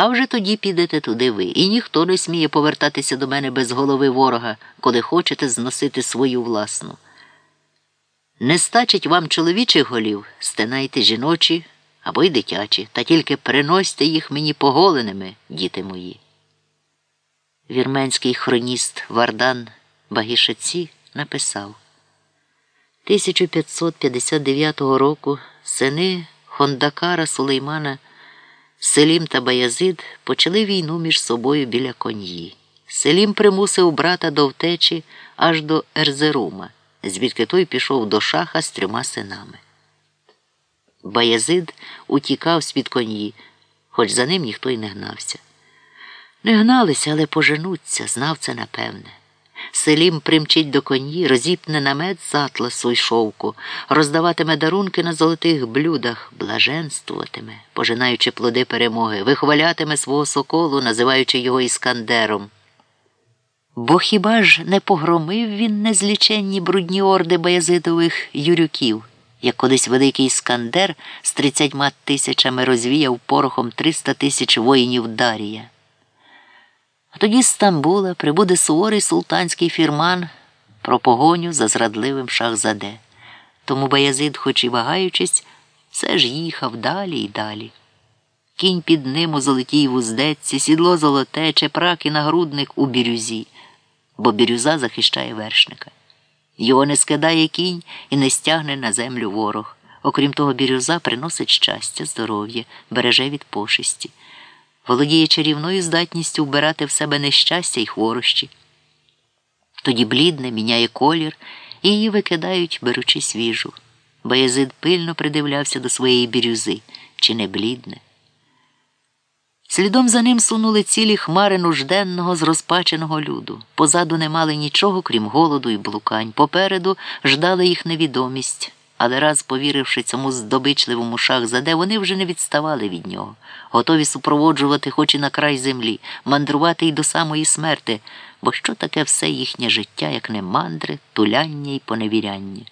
А вже тоді підете туди ви, і ніхто не сміє повертатися до мене без голови ворога, коли хочете зносити свою власну. Не стачить вам чоловічих голів, стинайте жіночі або й дитячі, та тільки приносьте їх мені поголеними, діти мої. Вірменський хроніст Вардан Багішаці написав 1559 року сини Хондакара Сулеймана Селім та Баязид почали війну між собою біля коньї. Селім примусив брата до втечі аж до Ерзерума, звідки той пішов до шаха з трьома синами. Баязид утікав з-під коньї, хоч за ним ніхто й не гнався. Не гналися, але поженуться, знав це напевне. Селім примчить до коні, розіпне намет з атласу й шовку, роздаватиме дарунки на золотих блюдах, блаженствуватиме, пожинаючи плоди перемоги, вихвалятиме свого соколу, називаючи його іскандером. Бо хіба ж не погромив він незліченні брудні орди Баязидових юрюків, як колись великий іскандер з тридцятьма тисячами розвіяв порохом триста тисяч воїнів Дарія? А тоді з Стамбула прибуде суворий султанський фірман про погоню за зрадливим шахзаде. Тому Баязид, хоч і вагаючись, все ж їхав далі й далі. Кінь під ним у золотій вуздечці, сідло золоте, чепрак і нагрудник у бірюзі, бо бірюза захищає вершника. Його не скидає кінь і не стягне на землю ворог. Окрім того, бірюза приносить щастя, здоров'я, береже від пошисті володіє чарівною здатністю вбирати в себе нещастя й хворощі. Тоді блідне міняє колір і її викидають, беручи свіжу. Баязид пильно придивлявся до своєї бірюзи, чи не блідне. Слідом за ним сунули цілі хмари нужденного, зрозпаченого люду. Позаду не мали нічого, крім голоду і блукань. Попереду ждала їх невідомість але раз повіривши цьому здобичливому шахзаде, вони вже не відставали від нього, готові супроводжувати хоч і на край землі, мандрувати й до самої смерти, бо що таке все їхнє життя, як не мандри, туляння й поневіряння.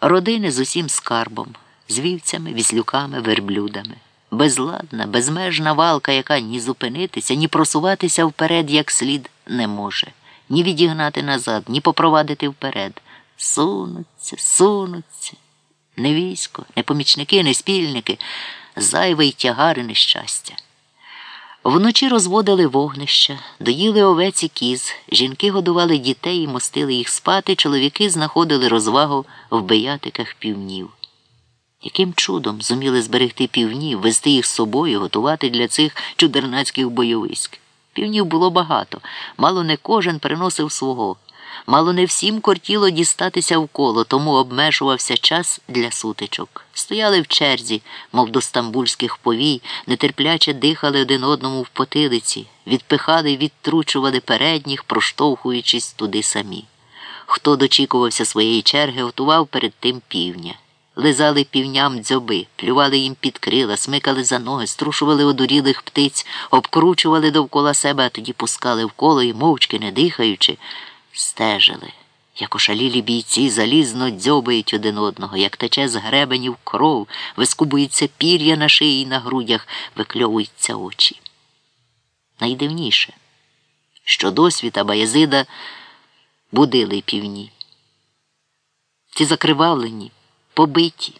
Родини з усім скарбом, з вівцями, віслюками, верблюдами. Безладна, безмежна валка, яка ні зупинитися, ні просуватися вперед як слід не може, ні відігнати назад, ні попровадити вперед. Сунуться, сунуться. Не військо, не помічники, не спільники, зайве й тягари нещастя. Вночі розводили вогнища, доїли овеці кіз, жінки годували дітей і мостили їх спати, чоловіки знаходили розвагу в биятиках півнів. Яким чудом зуміли зберегти півнів, вести їх з собою, готувати для цих чудернацьких бойовиськ? Півнів було багато, мало не кожен приносив свого. Мало не всім кортіло дістатися в коло, тому обмежувався час для сутичок. Стояли в черзі, мов до стамбульських повій, нетерпляче дихали один одному в потилиці, відпихали, відтручували передніх, проштовхуючись туди самі. Хто дочікувався своєї черги, готував перед тим півня. Лизали півням дзьоби, плювали їм під крила, смикали за ноги, струшували одурілих птиць, обкручували довкола себе, а тоді пускали в коло і, мовчки не дихаючи стежили, як ошалілі бійці залізно дзьобають один одного, як тече з гребенів кров, вискубується пір'я на шиї і на грудях, викльовуються очі. Найдивніше, що досвіта Баязида будили півні. Ці закривавлені, побиті,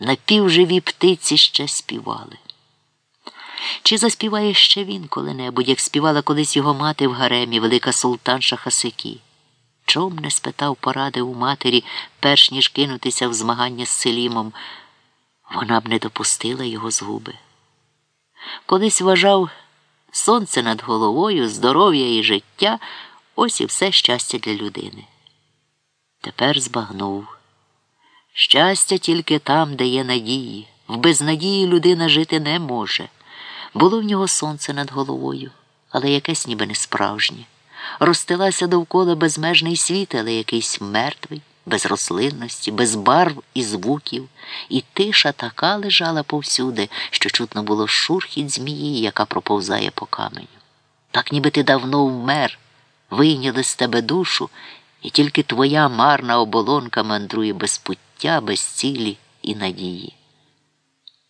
напівживі птиці ще співали. Чи заспіває ще він коли-небудь, як співала колись його мати в гаремі, велика султанша Хасики? Чом не спитав поради у матері, перш ніж кинутися в змагання з Селімом, вона б не допустила його згуби. Колись вважав сонце над головою, здоров'я і життя ось і все щастя для людини. Тепер збагнув. Щастя тільки там, де є надії. В безнадії людина жити не може. Було в нього сонце над головою, але якесь ніби не справжнє. Розстилася довкола безмежний світ, але якийсь мертвий, без рослинності, без барв і звуків, і тиша така лежала повсюди, що чутно було шурхіт змії, яка проповзає по каменю. Так ніби ти давно вмер, вийняли з тебе душу, і тільки твоя марна оболонка мандрує без пуття, без цілі і надії.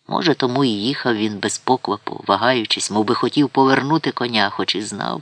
Може, тому і їхав він без поквапу, вагаючись, мов би хотів повернути коня, хоч і знав.